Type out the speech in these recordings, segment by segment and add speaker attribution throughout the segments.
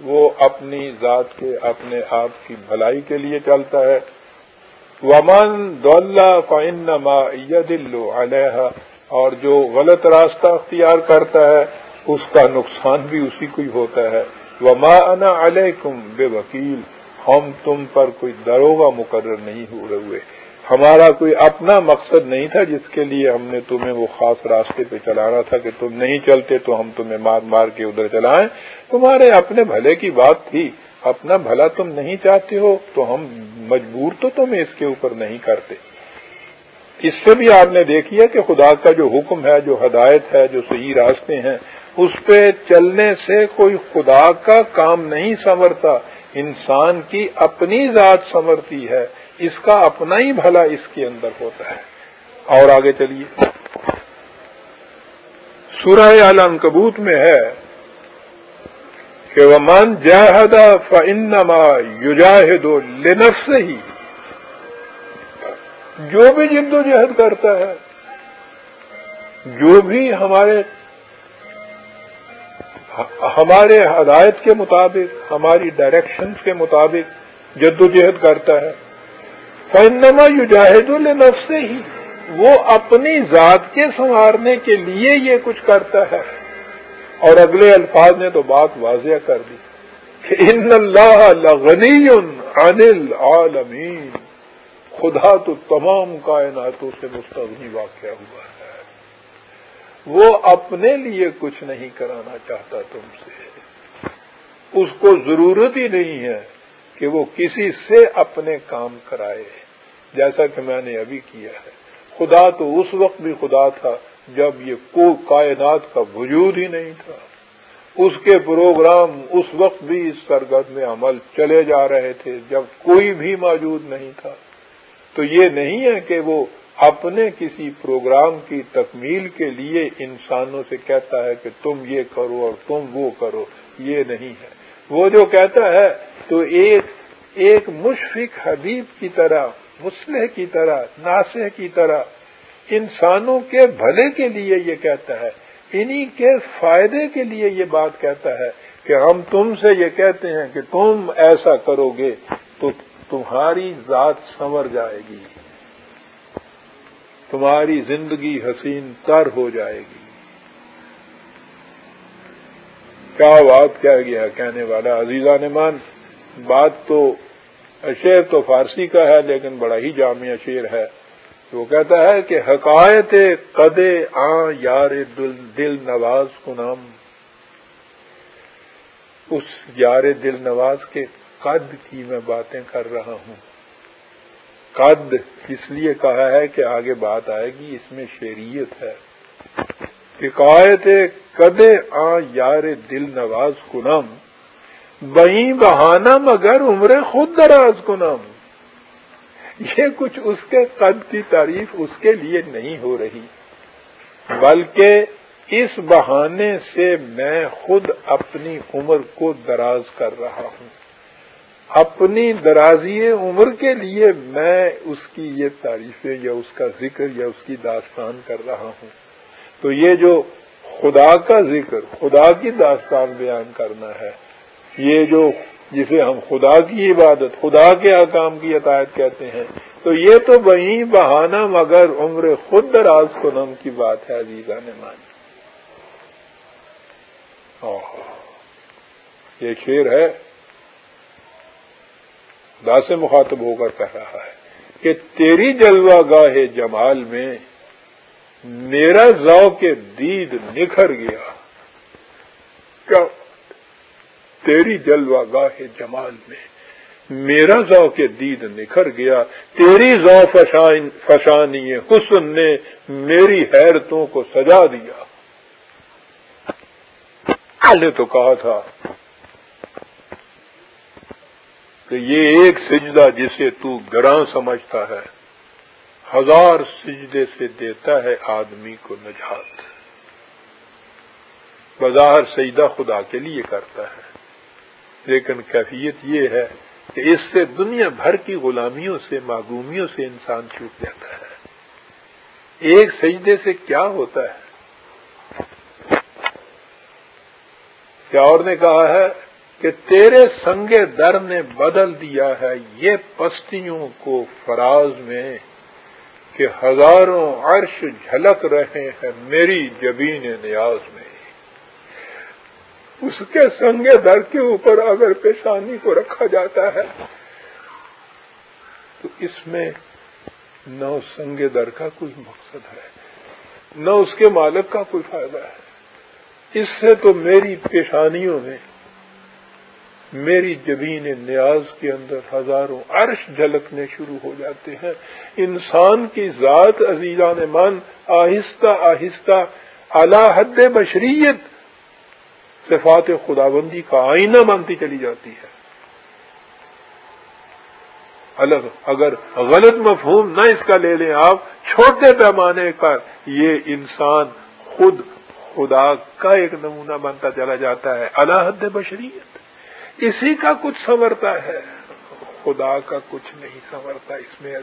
Speaker 1: وہ اپنی ذات کے، اپنے آپ کی بھلائی کے لیے چلتا ہے۔ ومن دولہ فنما دل علیہ اور جو غلط راستہ اختیار کرتا ہے، اس کا نقصان بھی اسی کو ہی ہوتا ہے۔ وما انا علیکم بے وکیل ہم تم پر کوئی دروگا مقرر نہیں ہو رہے ہوئے۔ ہمارا کوئی اپنا مقصد نہیں تھا جس کے لیے ہم نے تمہیں وہ خاص راستے پہ چلانا تھا کہ تم نہیں چلتے تو ہم تمہیں مار مار کے ادھر چلائیں۔ تمہارے اپنے بھلے کی بات تھی۔ اپنا بھلا تم نہیں چاہتے ہو تو ہم مجبور تو تمہیں اس کے اوپر نہیں کرتے۔ اس سے بھی آپ نے دیکھی ہے کہ خدا کا جو حکم ہے، جو ہدایت ہے، جو صحیح راستے ہیں، اس پہ چلنے سے کوئی خدا کا کام نہیں سنورتا۔ انسان کی اپنی ذات سنورتی ہے۔ اس کا اپنا ہی بھلا اس کے اندر ہوتا ہے۔ اور آگے چلیے۔ سورہ عالم کبوت میں ہے کہ وہ من جاہدا فنما یوجاہد لنف سے ہی جو بھی جد و جہد کرتا ہے، جو بھی ہمارے ہمارے ہدایت کے مطابق، ہماری ڈائریکشن کے مطابق جد و جہد کرتا ہے فنما یوجاہد النف سے ہی وہ اپنی ذات کے سنوارنے کے لیے یہ کچھ کرتا ہے۔ اور اگلے الفاظ نے تو بات واضح کر دی۔ کہ ان اللہ لغنی عن العالمین خدا تو تمام کائناتوں سے مستغنی واقع ہوا ہے۔ وہ اپنے لیے کچھ نہیں کرانا چاہتا تم سے۔ اس کو ضرورت ہی نہیں ہے۔ کہ وہ کسی سے اپنے کام کرائے۔ جیسا کہ میں نے ابھی کیا ہے۔ خدا تو اس وقت بھی خدا تھا جب یہ کو کائنات کا وجود ہی نہیں تھا۔ اس کے پروگرام اس وقت بھی اس سرگرد میں عمل چلے جا رہے تھے جب کوئی بھی موجود نہیں تھا۔ تو یہ نہیں ہے کہ وہ اپنے کسی پروگرام کی تکمیل کے لیے انسانوں سے کہتا ہے کہ تم یہ کرو اور تم وہ کرو، یہ نہیں ہے۔ وہ جو کہتا ہے تو ایک ایک مشفق حبیب کی طرح مسلح کی طرح ناسح کی طرح، انسانوں کے بھلے کے لیے یہ کہتا ہے، انہی کے فائدے کے لیے یہ بات کہتا ہے کہ ہم تم سے یہ کہتے ہیں کہ تم ایسا کرو گے تو تمہاری ذات سنور جائے گی، تمہاری زندگی حسین تر ہو جائے گی۔ کیا بات کیا گیا کہنے والا عزیزہ نمان بات تو شعر تو فارسی کا ہے لیکن بڑا ہی جامع شعر ہے۔ وہ کہتا ہے کہ حقائق قدے آ یار دل نواز کو نام۔ اس یار دل نواز کے قد کی میں باتیں کر رہا ہوں۔ قد اس لیے کہا ہے کہ آگے بات آئے گی، اس میں شیریت ہے۔ حکایت قدے آ یار دل نواز کو نام بہی بہانا مگر عمر خود دراز کو نام یہ کچھ اس کے قد کی تعریف اس کے لیے نہیں ہو رہی، بلکہ اس بہانے سے میں خود اپنی عمر کو دراز کر رہا ہوں۔ اپنی درازی عمر کے لیے میں اس کی یہ تعریفیں یا اس کا ذکر یا اس کی داستان کر رہا ہوں۔ تو یہ جو خدا کا ذکر، خدا کی داستان بیان کرنا ہے یہ جو جسے ہم خدا کی عبادت، خدا کے احکام کی عطایت کہتے ہیں، تو یہ تو وہیں بہانہ مگر عمر خود دراز کو نم کی بات ہے عزیزہ نے مانی یہ شیر ہے، خدا سے مخاطب ہو کر کہہ رہا ہے کہ تیری جلوہ گاہ جمال میں میرا ذوق کے دید نکھر گیا۔ کیا تیری جلوہ گاہ جمال میں۔ میرا ذوق کے دید نکھر گیا، تیری ذو فشانی حسن نے میری حیرتوں کو سجا دیا۔ نے تو کہا تھا کہ یہ ایک سجدہ جسے تو گراں سمجھتا ہے، ہزار سجدے سے دیتا ہے آدمی کو نجات۔ بظاہر سجدہ خدا کے لیے کرتا ہے۔ لیکن کیفیت یہ ہے کہ اس سے دنیا بھر کی غلامیوں سے معگومیوں سے انسان چھوٹ جاتا ہے۔ ایک سجدے سے کیا ہوتا ہے؟ کیا اور نے کہا ہے کہ تیرے سنگے در نے بدل دیا ہے یہ پستیوں کو فراز میں کہ ہزاروں عرش جھلک رہے ہیں میری جبین نیاز میں۔ اس کے سنگے در کے اوپر اگر پیشانی کو رکھا جاتا ہے، تو اس میں نہ اس سنگے در کا کوئی مقصد ہے، نہ اس کے مالک کا کوئی فائدہ ہے۔ اس سے تو میری پیشانیوں میں میری جبین نیاز کے اندر ہزاروں عرش جھلکنے شروع ہو جاتے ہیں۔ انسان کی ذات عزیزان من آہستہ آہستہ اعلی حد بشریت صفات خدابندی کا آئینہ مانتی چلی جاتی ہے۔ الگ، اگر غلط مفہوم نہ اس کا لے لیں آپ، چھوٹے پیمانے پر یہ انسان خود خدا کا ایک نمونہ بنتا چلا جاتا ہے۔ اللہ بشریت۔ اسی کا کچھ سنورتا ہے۔ خدا کا کچھ نہیں سنورتا، اس میں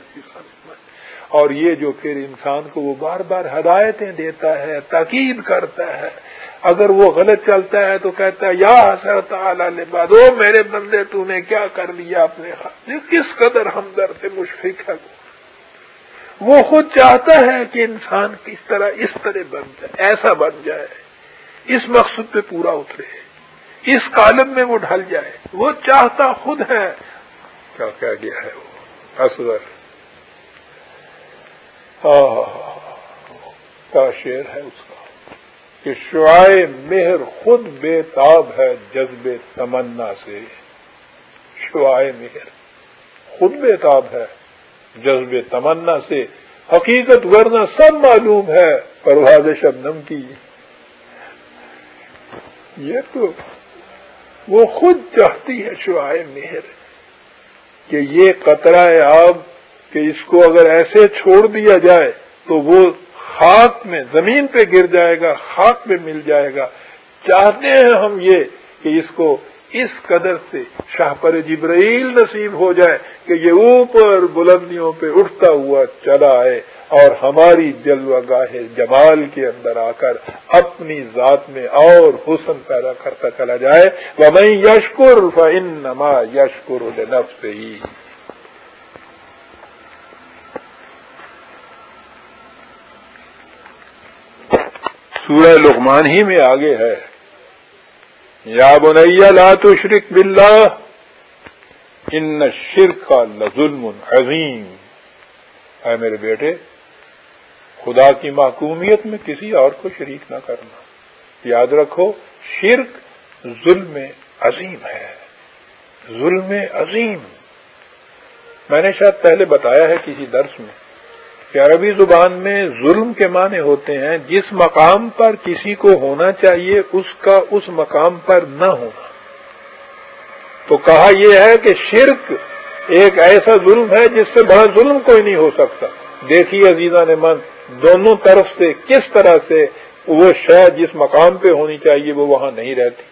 Speaker 1: اور یہ جو پھر انسان کو وہ بار بار ہدایتیں دیتا ہے، تاکید کرتا ہے۔ اگر وہ غلط چلتا ہے تو کہتا ہے، یا حسرت باد میرے بندے، تو نے کیا کر لیا اپنے ہاتھ کس قدر ہمدرد سے مشفق ہے وہ؟ خود چاہتا ہے کہ انسان کس طرح اس طرح بن جائے، ایسا بن جائے، اس مقصد پہ پورا اترے، اس کالم میں وہ ڈھل جائے۔ وہ چاہتا خود ہے۔ کیا کہہ گیا ہے وہ؟ اصغر کا شعر ہے اس کا کہ شعائے مہر خود بے تاب ہے جذب تمنا سے شعائے مہر خود بے تاب ہے جذب تمنا سے حقیقت ورنہ سب معلوم ہے پرواز شبنم کی یہ تو وہ خود چاہتی ہے شعائے مہر کہ یہ قطرہ آب کہ اس کو اگر ایسے چھوڑ دیا جائے تو وہ خاک میں زمین پہ گر جائے گا، خاک پہ مل جائے گا۔ چاہتے ہیں ہم یہ کہ اس کو اس قدر سے شاہ پر جبرائیل نصیب ہو جائے کہ یہ اوپر بلندیوں پہ اٹھتا ہوا چلا آئے اور ہماری جلوہ گاہ جمال کے اندر آ کر اپنی ذات میں اور حسن پیدا کرتا چلا جائے۔ وہ میں یشکر فن نما یشکر نف سے ہی سورہ لقمان ہی میں آگے ہے۔ یا بنیا لا تشرک باللہ، ان شرک کا لظلم عظیم۔ اے میرے بیٹے، خدا کی محکومیت میں کسی اور کو شریک نہ کرنا۔ یاد رکھو، شرک ظلم عظیم ہے۔ ظلم عظیم۔ میں نے شاید پہلے بتایا ہے کسی درس میں کہ عربی زبان میں ظلم کے معنی ہوتے ہیں، جس مقام پر کسی کو ہونا چاہیے، اس کا اس مقام پر نہ ہونا۔ تو کہا یہ ہے کہ شرک ایک ایسا ظلم ہے جس سے بڑا ظلم کوئی نہیں ہو سکتا۔ دیکھیے عزیزہ نے من دونوں طرف سے کس طرح سے وہ شہ جس مقام پہ ہونی چاہیے وہ وہاں نہیں رہتی۔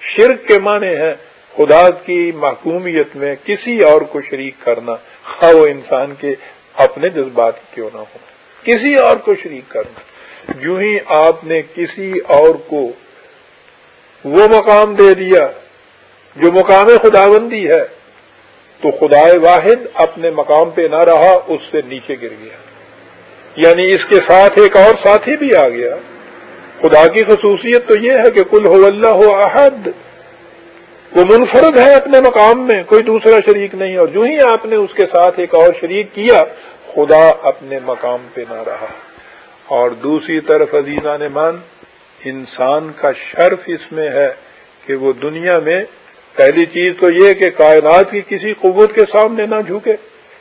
Speaker 1: شرک کے معنی ہے خدا کی محکومیت میں کسی اور کو شریک کرنا، خواہ وہ انسان کے اپنے جذبات کیوں نہ ہو۔ کسی اور کو شریک کرنا۔ جو ہی آپ نے کسی اور کو وہ مقام دے دیا جو مقام خداوندی ہے، تو خدا واحد اپنے مقام پہ نہ رہا، اس سے نیچے گر گیا۔ یعنی اس کے ساتھ ایک اور ساتھی بھی آ گیا۔ خدا کی خصوصیت تو یہ ہے کہ کل ہو اللہ ہو احد۔ وہ منفرد ہے اپنے مقام میں، کوئی دوسرا شریک نہیں، اور جو ہی آپ نے اس کے ساتھ ایک اور شریک کیا، خدا اپنے مقام پہ نہ رہا۔ اور دوسری طرف عزیزہ نے مان، انسان کا شرف اس میں ہے کہ وہ دنیا میں، پہلی چیز تو یہ کہ کائنات کی کسی قوت کے سامنے نہ جھکے۔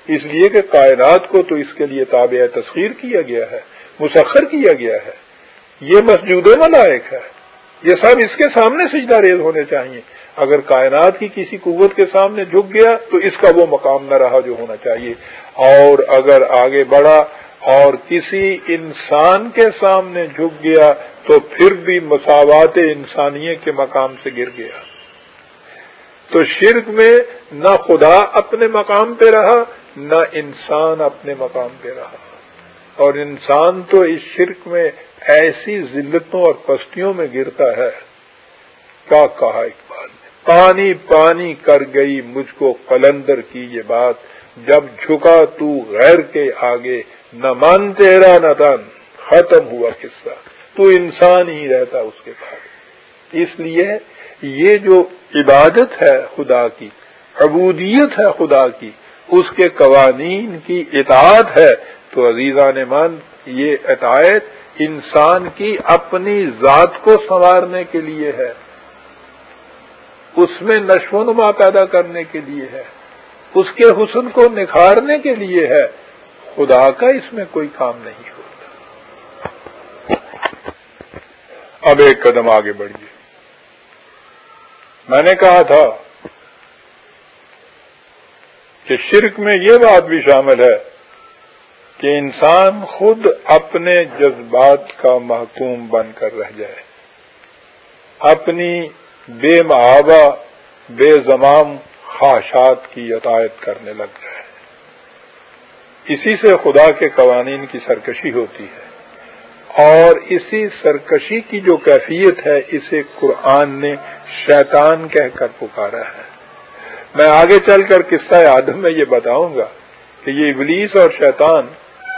Speaker 1: اس لیے کہ کائنات کو تو اس کے لیے تابع تسخیر کیا گیا ہے، مسخر کیا گیا ہے۔ یہ مسجود ملائق ہے۔ یہ سب اس کے سامنے سجدہ ریز ہونے چاہیے۔ اگر کائنات کی کسی قوت کے سامنے جھک گیا تو اس کا وہ مقام نہ رہا جو ہونا چاہیے۔ اور اگر آگے بڑھا اور کسی انسان کے سامنے جھک گیا تو پھر بھی مساوات انسانیت کے مقام سے گر گیا۔ تو شرک میں نہ خدا اپنے مقام پہ رہا، نہ انسان اپنے مقام پہ رہا۔ اور انسان تو اس شرک میں ایسی ذلتوں اور پستیوں میں گرتا ہے۔ کیا کہا اقبال نے؟ پانی پانی کر گئی مجھ کو قلندر کی یہ بات۔ جب جھکا تو غیر کے آگے، نہ من تیرا نہ تن ختم ہوا قصہ۔ تو انسان ہی رہتا اس کے بعد اس لیے یہ جو عبادت ہے خدا کی، عبودیت ہے خدا کی، اس کے قوانین کی اطاعت ہے۔ تو عزیزان من، یہ اطاعت انسان کی اپنی ذات کو سنوارنے کے لیے ہے۔ اس میں نشو و نما پیدا کرنے کے لیے ہے۔ اس کے حسن کو نکھارنے کے لیے ہے۔ خدا کا اس میں کوئی کام نہیں ہوتا۔ اب ایک قدم آگے بڑھیے۔ میں نے کہا تھا کہ شرک میں یہ بات بھی شامل ہے کہ انسان خود اپنے جذبات کا محکوم بن کر رہ جائے۔ اپنی بے محابہ بے زمام خواہشات کی عطایت کرنے لگ جائے۔ اسی سے خدا کے قوانین کی سرکشی ہوتی ہے۔ اور اسی سرکشی کی جو کیفیت ہے، اسے قرآن نے شیطان کہہ کر پکارا ہے۔ میں آگے چل کر قصہ آدم میں یہ بتاؤں گا کہ یہ ابلیس اور شیطان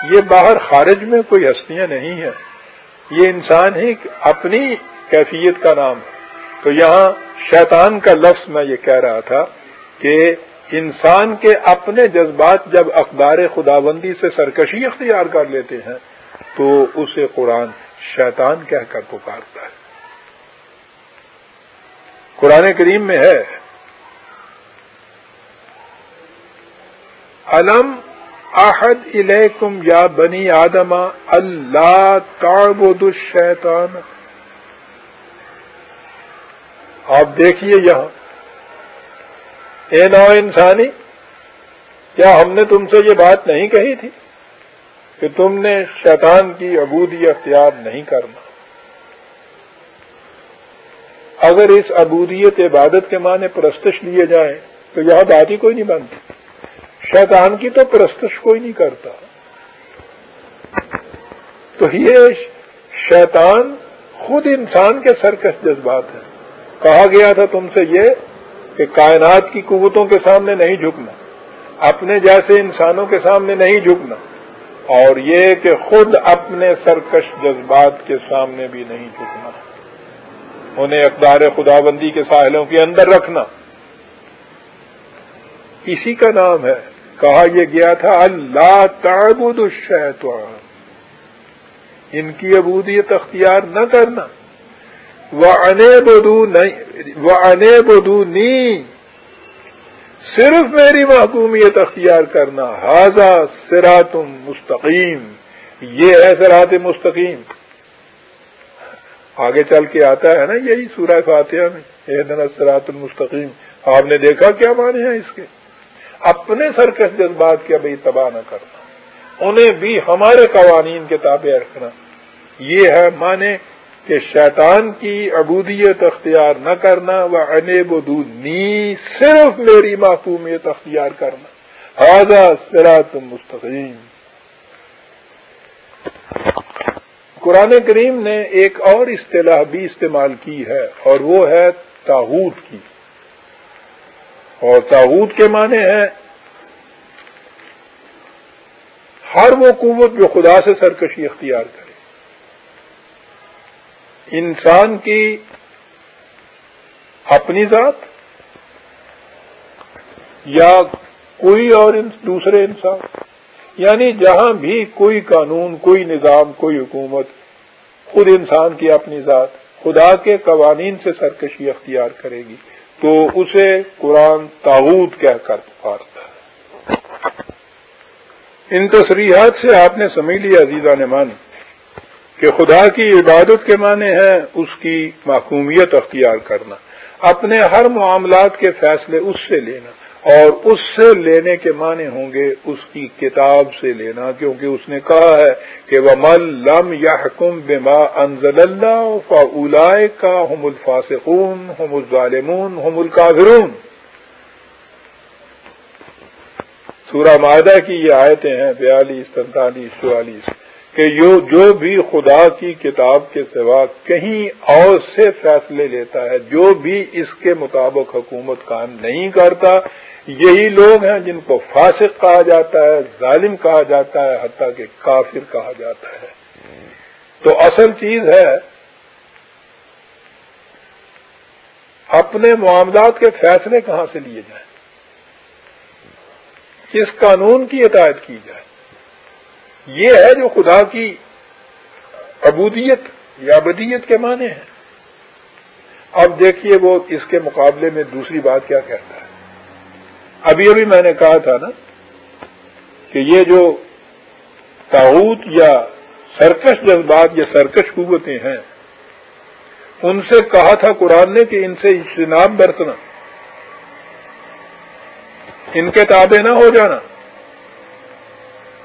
Speaker 1: یہ باہر خارج میں کوئی ہستیاں نہیں ہیں۔ یہ انسان ہی اپنی کیفیت کا نام ہے۔ تو یہاں شیطان کا لفظ میں یہ کہہ رہا تھا کہ انسان کے اپنے جذبات جب اخبار خداوندی سے سرکشی اختیار کر لیتے ہیں، تو اسے قرآن شیطان کہہ کر پکارتا ہے۔ قرآن کریم میں ہے علم احد الیکم یا بنی آدم، اللہ تعبد الشیطان. آپ دیکھیے یہاں، اے نو انسانی کیا ہم نے تم سے یہ بات نہیں کہی تھی کہ تم نے شیطان کی عبودی اختیار نہیں کرنا؟ اگر اس عبودیت عبادت کے معنی پرستش لیے جائیں، تو یہاں بات ہی کوئی نہیں بنتی۔ شیطان کی تو پرستش کوئی نہیں کرتا۔ تو یہ شیطان خود انسان کے سرکش جذبات ہیں۔ کہا گیا تھا تم سے یہ کہ کائنات کی قوتوں کے سامنے نہیں جھکنا، اپنے جیسے انسانوں کے سامنے نہیں جھکنا، اور یہ کہ خود اپنے سرکش جذبات کے سامنے بھی نہیں جھکنا۔ انہیں اقدار خدا بندی کے ساحلوں کے اندر رکھنا۔ اسی کا نام ہے کہا یہ گیا تھا، اللہ تعبد الشیطان. ان کی عبودیت اختیار نہ کرنا۔ وہ انے بدو نی. صرف میری محکومیت اختیار کرنا۔ حاضہ سرات مستقیم. یہ ہے سرات مستقیم۔ آگے چل کے آتا ہے نا یہی سورہ فاتحہ میں یہ دن سرات المستقیم. آپ نے دیکھا کیا مانے ہیں اس کے؟ اپنے سرکش جذبات کے ابھی تباہ نہ کرنا۔ انہیں بھی ہمارے قوانین کے تابع رکھنا۔ یہ ہے مانے کہ شیطان کی عبودیت اختیار نہ کرنا و انب نی صرف میری معصومیت اختیار کرنا۔ حاضہ سرات مستقیم۔ قرآن کریم نے ایک اور اصطلاح بھی استعمال کی ہے، اور وہ ہے تاحود کی۔ اور تاغوت کے معنی ہے ہر وہ قوت جو خدا سے سرکشی اختیار کرے۔ انسان کی اپنی ذات یا کوئی اور دوسرے انسان۔ یعنی جہاں بھی کوئی قانون، کوئی نظام، کوئی حکومت خود انسان کی اپنی ذات، خدا کے قوانین سے سرکشی اختیار کرے گی۔ تو اسے قرآن تاوت کہہ کر پکارتا ہے۔ ان تصریحات سے آپ نے سمجھ لیا عزیزہ نے مانی کہ خدا کی عبادت کے معنی ہے اس کی معقومیت اختیار کرنا، اپنے ہر معاملات کے فیصلے اس سے لینا۔ اور اس سے لینے کے معنی ہوں گے اس کی کتاب سے لینا، کیونکہ اس نے کہا ہے کہ وہ مل لم یا حکم بے ماں انزل اللہ فلا کا ہم الفاصون ہم الظالمون ہم القاظرون سورہ معدہ کی یہ آیتیں ہیں، بیالیس، تینتالیس، چوالیس، کہ جو بھی خدا کی کتاب کے سوا کہیں اور سے فیصلے لیتا ہے، جو بھی اس کے مطابق حکومت قائم نہیں کرتا یہی لوگ ہیں جن کو فاسق کہا جاتا ہے، ظالم کہا جاتا ہے، حتیٰ کہ کافر کہا جاتا ہے۔ تو اصل چیز ہے، اپنے معاملات کے فیصلے کہاں سے لیے جائیں؟ کس قانون کی ہدایت کی جائے؟ یہ ہے جو خدا کی عبودیت یا ابدیت کے معنی ہیں۔ اب دیکھیے وہ اس کے مقابلے میں دوسری بات کیا کہتا ہے۔ ابھی ابھی میں نے کہا تھا نا کہ یہ جو تاوت یا سرکش جذبات یا سرکش قوتیں ہیں، ان سے کہا تھا قرآن نے کہ ان سے اجتناب برتنا، ان کے تابع نہ ہو جانا۔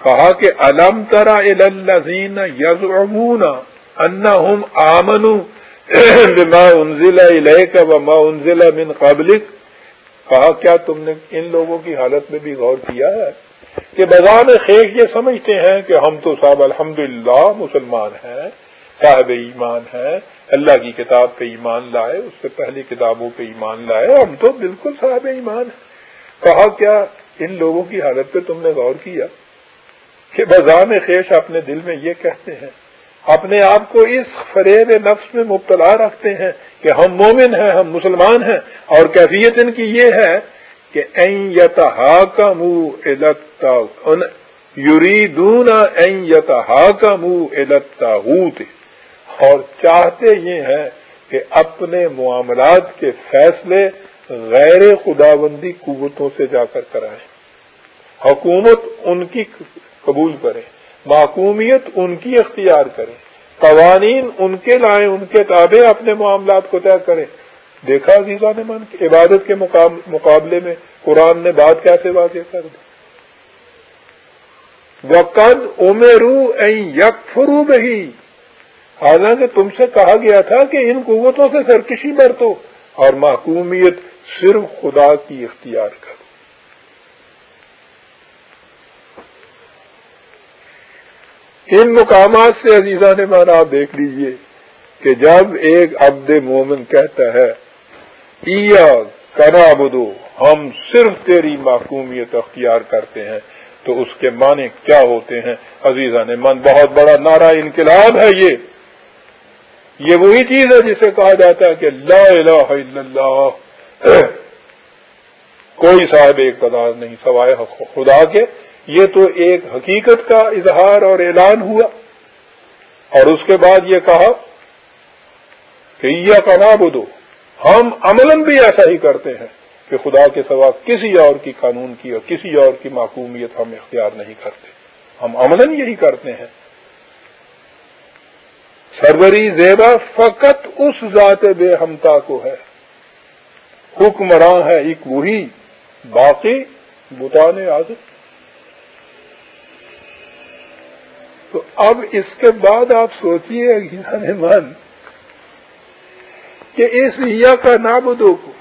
Speaker 1: کہا کہ الم ترا الزین یز امون ان آمن بما انزل الیک وما انزل من قبلک؟ کہا، کیا تم نے ان لوگوں کی حالت میں بھی غور کیا ہے کہ بغان خیش یہ سمجھتے ہیں کہ ہم تو صاحب الحمد مسلمان ہیں، صاحب ایمان ہیں، اللہ کی کتاب پہ ایمان لائے، اس سے پہلی کتابوں پہ ایمان لائے، ہم تو بالکل صاحب ایمان ہیں۔ کہا، کیا ان لوگوں کی حالت پہ تم نے غور کیا کہ بذان خیش اپنے دل میں یہ کہتے ہیں اپنے آپ کو اس فریب نفس میں مبتلا رکھتے ہیں کہ ہم مومن ہیں، ہم مسلمان ہیں۔ اور کیفیت ان کی یہ ہے کہ این یتہا یوری دونا این یتہا اور چاہتے یہ ہیں کہ اپنے معاملات کے فیصلے غیر خداوندی قوتوں سے جا کر کرائیں۔ حکومت ان کی قبول کریں معقومیت ان کی اختیار کریں قوانین ان کے لائیں، ان کے تابع اپنے معاملات کو طے کریں۔ دیکھا عزیزہ نے من عبادت کے مقابلے میں قرآن نے بات کیسے واضح کر دی؟ وقد عمرو یک فرو بہی حالانکہ تم سے کہا گیا تھا کہ ان قوتوں سے سرکشی برتو اور محکومیت صرف خدا کی اختیار کر ان مقامات سے عزیزہ نے مانا، آپ دیکھ لیجیے کہ جب ایک عبد مومن کہتا ہے کنا بدو ہم صرف تیری معقومیت اختیار کرتے ہیں تو اس کے معنی کیا ہوتے ہیں؟ عزیزہ نے، من بہت بڑا نعرہ انقلاب ہے یہ. یہ وہی چیز ہے جسے کہا جاتا ہے کہ لا الہ الا اللہ، کوئی صاحب اقتدار نہیں، سوائے خدا کے۔ یہ تو ایک حقیقت کا اظہار اور اعلان ہوا اور اس کے بعد یہ کہا کہ یہ کا بدو ہم عمل بھی ایسا ہی کرتے ہیں کہ خدا کے سوا کسی اور کی قانون کی اور کسی اور کی معقومیت ہم اختیار نہیں کرتے۔ ہم عمل یہی کرتے ہیں۔ سروری زیبا فقط اس ذات بے ہمتا کو ہے۔ حکمراں ہے ایک وہی، باقی بتانے آزت اب اس کے بعد آپ سوچیے من کہ اس یا کا نابدو کو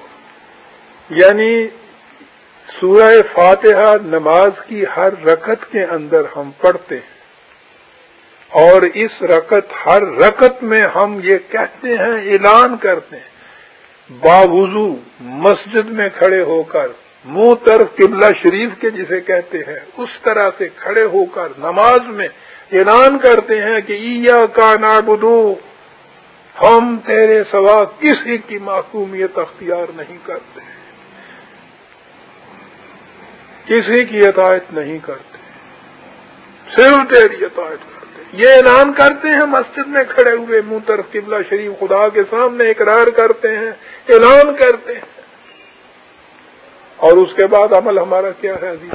Speaker 1: یعنی سورہ فاتحہ نماز کی ہر رکت کے اندر ہم پڑھتے ہیں، اور اس رکت ہر رکت میں ہم یہ کہتے ہیں، اعلان کرتے ہیں، باوضو مسجد میں کھڑے ہو کر، منہ طرف قبلہ شریف کے جسے کہتے ہیں، اس طرح سے کھڑے ہو کر نماز میں اعلان کرتے ہیں کہ ایا کا نابدو ہم تیرے سوا کسی کی معصومیت اختیار نہیں کرتے۔ کسی کی عطایت نہیں کرتے۔ صرف تیری عطایت کرتے۔ یہ اعلان کرتے ہیں، مسجد میں کھڑے ہوئے منہ طرف قبلہ شریف خدا کے سامنے اقرار کرتے ہیں، اعلان کرتے ہیں۔ اور اس کے بعد عمل ہمارا کیا ہے عزیز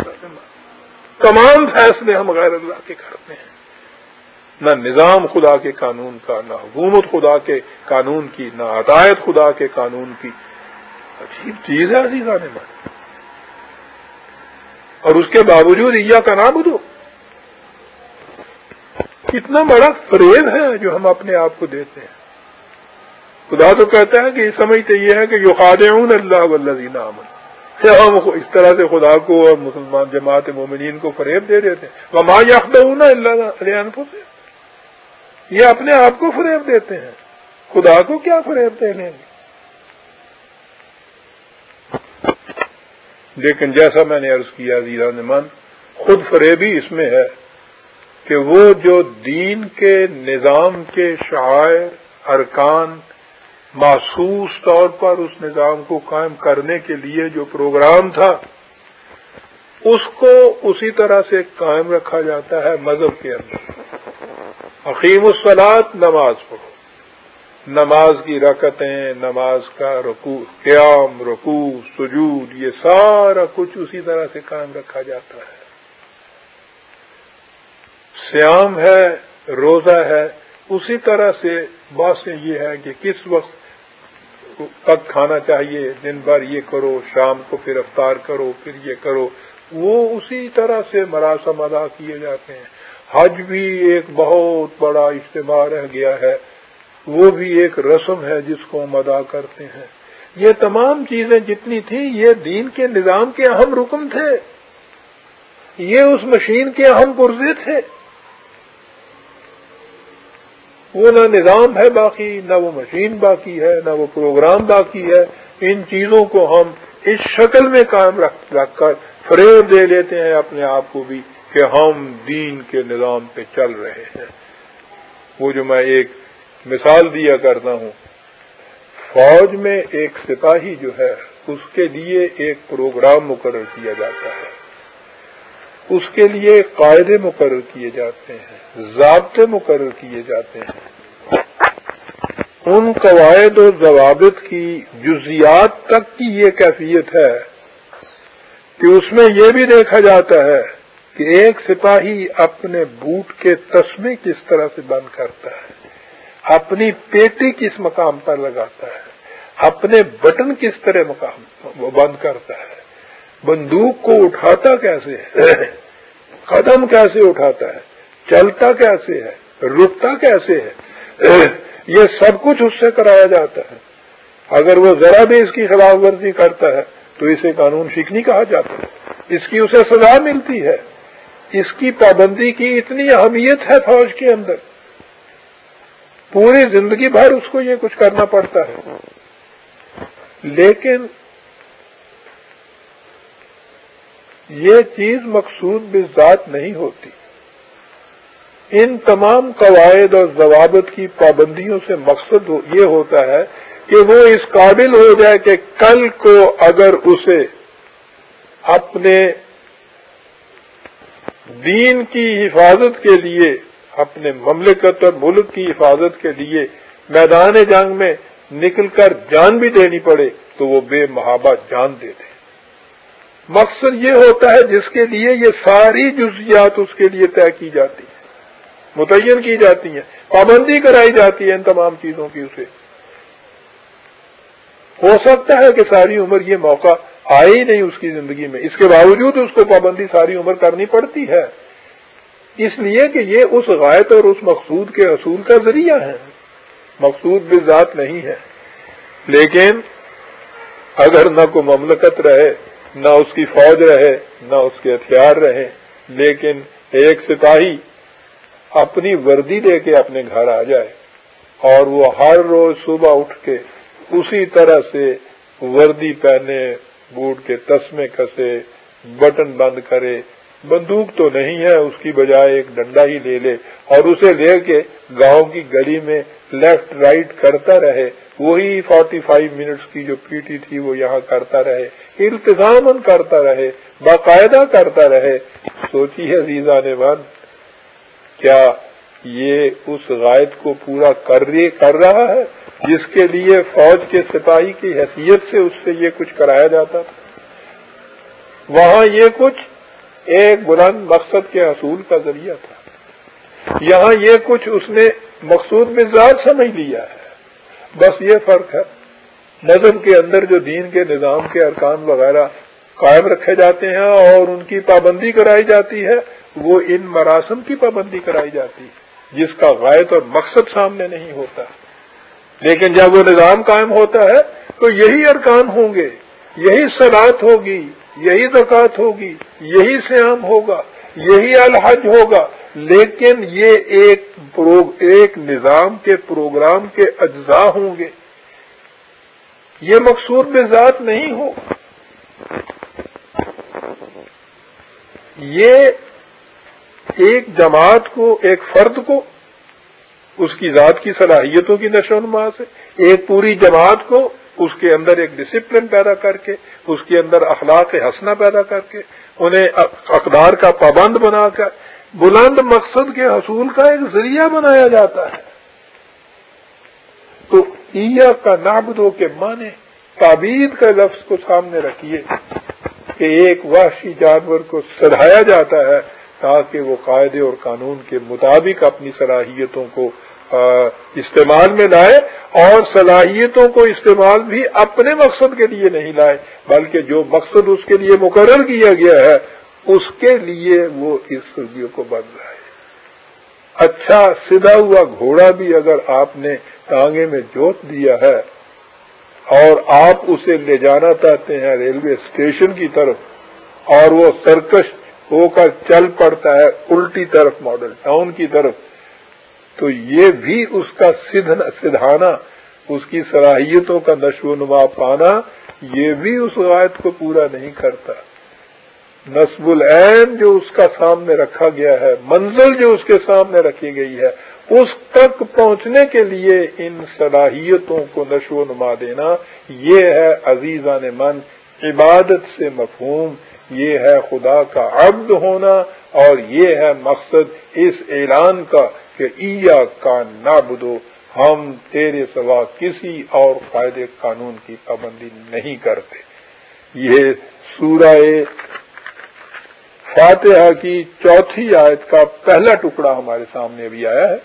Speaker 1: تمام فیصلے ہم غیر اللہ کے کرتے ہیں۔ نہ نظام خدا کے قانون کا، نہ حکومت خدا کے قانون کی، نہ عدایت خدا کے قانون کی۔ عجیب چیز ہے عزیزہ نے مان اور اس کے باوجود عیا کا نام بدو کتنا بڑا فریب ہے جو ہم اپنے آپ کو دیتے ہیں۔ خدا تو کہتا ہے کہ یہ سمجھتے یہ ہے کہ جو خادعون اللہ والذین آمن ہم اس طرح سے خدا کو اور مسلمان جماعت مومنین کو فریب دے دیتے ہیں۔ وما یخدعون اللہ علیہ انفسهم۔ یہ اپنے آپ کو فریب دیتے ہیں۔ خدا کو کیا فریب دے لیں گے لیکن جیسا میں نے عرض کیا، زیرا نمان خود فریبی اس میں ہے کہ وہ جو دین کے نظام کے شاعر ارکان محسوس طور پر اس نظام کو قائم کرنے کے لیے جو پروگرام تھا، اس کو اسی طرح سے قائم رکھا جاتا ہے مذہب کے اندر۔ حقیم الصلاط نماز پڑھو۔ نماز کی رکتیں نماز کا رکوع، قیام، رکوع، سجود، یہ سارا کچھ اسی طرح سے قائم رکھا جاتا ہے۔ سیام ہے، روزہ ہے، اسی طرح سے باتیں یہ ہے کہ کس وقت تک کھانا چاہیے، دن بھر یہ کرو، شام کو پھر افطار کرو، پھر یہ کرو، وہ اسی طرح سے مراسم ادا کیے جاتے ہیں۔ حج بھی ایک بہت بڑا اجتماع رہ گیا ہے۔ وہ بھی ایک رسم ہے جس کو ہم ادا کرتے ہیں۔ یہ تمام چیزیں جتنی تھیں، یہ دین کے نظام کے اہم رکن تھے۔ یہ اس مشین کے اہم پرزے تھے۔ وہ نہ نظام ہے باقی، نہ وہ مشین باقی ہے، نہ وہ پروگرام باقی ہے۔ ان چیزوں کو ہم اس شکل میں قائم رکھ رکھ کر فریب دے لیتے ہیں، اپنے آپ کو بھی۔ کہ ہم دین کے نظام پہ چل رہے ہیں۔ وہ جو میں ایک مثال دیا کرتا ہوں، فوج میں ایک سپاہی جو ہے، اس کے لیے ایک پروگرام مقرر کیا جاتا ہے۔ اس کے لیے قاعدے مقرر کیے جاتے ہیں، ضابطے مقرر کیے جاتے ہیں۔ ان قواعد و ضوابط کی جزیات تک کی یہ کیفیت ہے کہ اس میں یہ بھی دیکھا جاتا ہے کہ ایک سپاہی اپنے بوٹ کے تسمے کس طرح سے بند کرتا ہے، اپنی پیٹی کس مقام پر لگاتا ہے، اپنے بٹن کس طرح مقام بند کرتا ہے، بندوق کو اٹھاتا کیسے ہے، قدم کیسے اٹھاتا ہے، چلتا کیسے ہے، رکتا کیسے ہے، یہ سب کچھ اس سے کرایا جاتا ہے۔ اگر وہ ذرا بھی اس کی خلاف ورزی کرتا ہے تو اسے قانون شکنی کہا جاتا ہے، اس کی اسے سزا ملتی ہے۔ اس کی پابندی کی اتنی اہمیت ہے فوج کے اندر؟ پوری زندگی بھر اس کو یہ کچھ کرنا پڑتا ہے۔ لیکن یہ چیز مقصود بذات نہیں ہوتی۔ ان تمام قواعد اور ضوابط کی پابندیوں سے مقصد یہ ہوتا ہے کہ وہ اس قابل ہو جائے کہ کل کو اگر اسے اپنے دین کی حفاظت کے لیے، اپنے مملکت اور ملک کی حفاظت کے لیے میدان جنگ میں نکل کر جان بھی دینی پڑے تو وہ بے محابہ جان دے مقصد یہ ہوتا ہے جس کے لیے یہ ساری جزیات اس کے لیے طے کی جاتی ہیں، متعین کی جاتی ہیں، پابندی کرائی جاتی ہے ان تمام چیزوں کی اسے۔ ہو سکتا ہے کہ ساری عمر یہ موقع آئے ہی نہیں اس کی زندگی میں۔ اس کے باوجود اس کو پابندی ساری عمر کرنی پڑتی ہے۔ اس لیے کہ یہ اس غائط اور اس مقصود کے حصول کا ذریعہ ہے۔ مقصود بھی ذات نہیں ہے۔ لیکن اگر نہ کوئی مملکت رہے، نہ اس کی فوج رہے، نہ اس کے ہتھیار رہے، لیکن ایک سپاہی اپنی وردی دے کے اپنے گھر آ جائے اور وہ ہر روز صبح اٹھ کے اسی طرح سے وردی پہنے بوٹ کے تسمے کسے، بٹن بند کرے۔ بندوق تو نہیں ہے، اس کی بجائے ایک ڈنڈا ہی لے لے۔ اور اسے لے کے گاؤں کی گلی میں لیفٹ رائٹ کرتا رہے۔ وہی فورٹی فائیو منٹس کی جو پی ٹی تھی، وہ یہاں کرتا رہے۔ التظام کرتا رہے، باقاعدہ کرتا رہے۔ سوچی ہے نے بند کیا یہ اس غائد کو پورا کر رہا ہے، جس کے لیے فوج کے سپاہی کی حیثیت سے اس سے یہ کچھ کرایا جاتا تھا۔ وہاں یہ کچھ ایک بلند مقصد کے حصول کا ذریعہ تھا۔ یہاں یہ کچھ اس نے مقصود مزاج سمجھ لیا ہے۔ بس یہ فرق ہے۔ نظم کے اندر جو دین کے نظام کے ارکان وغیرہ قائم رکھے جاتے ہیں اور ان کی پابندی کرائی جاتی ہے، وہ ان مراسم کی پابندی کرائی جاتی ہے۔ جس کا غائط اور مقصد سامنے نہیں ہوتا۔ لیکن جب وہ نظام قائم ہوتا ہے، تو یہی ارکان ہوں گے، یہی صنعت ہوگی، یہی زکوٰۃ ہوگی، یہی سیام ہوگا، یہی الحج ہوگا۔ لیکن یہ ایک ایک نظام کے پروگرام کے اجزاء ہوں گے۔ یہ مقصود بے ذات نہیں ہو۔ یہ ایک جماعت کو، ایک فرد کو، اس کی ذات کی صلاحیتوں کی نشو نما سے، ایک پوری جماعت کو، اس کے اندر ایک ڈسپلن پیدا کر کے، اس کے اندر اخلاق ہنسنا پیدا کر کے، انہیں اقدار کا پابند بنا کر، بلند مقصد کے حصول کا ایک ذریعہ بنایا جاتا ہے۔ تو عیا کا نابدوں کے معنی تعبیر کا لفظ کو سامنے رکھیے کہ ایک وحشی جانور کو سدھایا جاتا ہے تاکہ وہ قاعدے اور قانون کے مطابق اپنی صلاحیتوں کو استعمال میں لائے اور صلاحیتوں کو استعمال بھی اپنے مقصد کے لیے نہیں لائے، بلکہ جو مقصد اس کے لیے مقرر کیا گیا ہے، اس کے لیے وہ اس سرگیوں کو بن رہا ہے۔ اچھا سدھا ہوا گھوڑا بھی اگر آپ نے ٹانگے میں جوت دیا ہے اور آپ اسے لے جانا چاہتے ہیں ریلوے اسٹیشن کی طرف اور وہ سرکش ہو کر چل پڑتا ہے الٹی طرف ماڈل ٹاؤن کی طرف۔ تو یہ بھی اس کا سدھانا، اس کی صلاحیتوں کا نشو و نما پانا، یہ بھی اس روایت کو پورا نہیں کرتا۔ نصب العین جو اس کا سامنے رکھا گیا ہے، منزل جو اس کے سامنے رکھی گئی ہے، اس تک پہنچنے کے لیے ان صلاحیتوں کو نشو و نما دینا، یہ ہے عزیزان من، عبادت سے مفہوم۔ یہ ہے خدا کا عبد ہونا اور یہ ہے مقصد اس اعلان کا کہ ایا کا نابدو ہم تیرے سوا کسی اور قاعدے قانون کی پابندی نہیں کرتے۔ یہ سورہ فاتحہ کی چوتھی آیت کا پہلا ٹکڑا ہمارے سامنے ابھی آیا ہے۔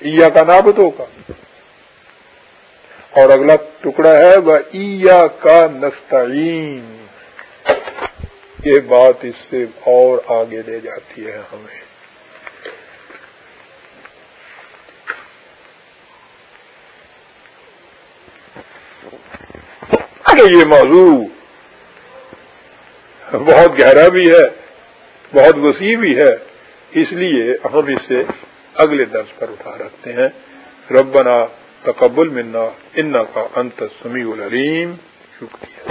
Speaker 1: ایا کا نابدو کا۔ اور اگلا ٹکڑا ہے وہ ایا کا نستعین یہ بات اس سے اور آگے لے جاتی ہے ہمیں۔ یہ موضوع بہت گہرا بھی ہے، بہت وسیع بھی ہے، اس لیے ہم اسے اگلے درس پر اٹھا رکھتے ہیں۔ ربنا تقبل منا ان کا انت سمیع العلیم۔ شکریہ۔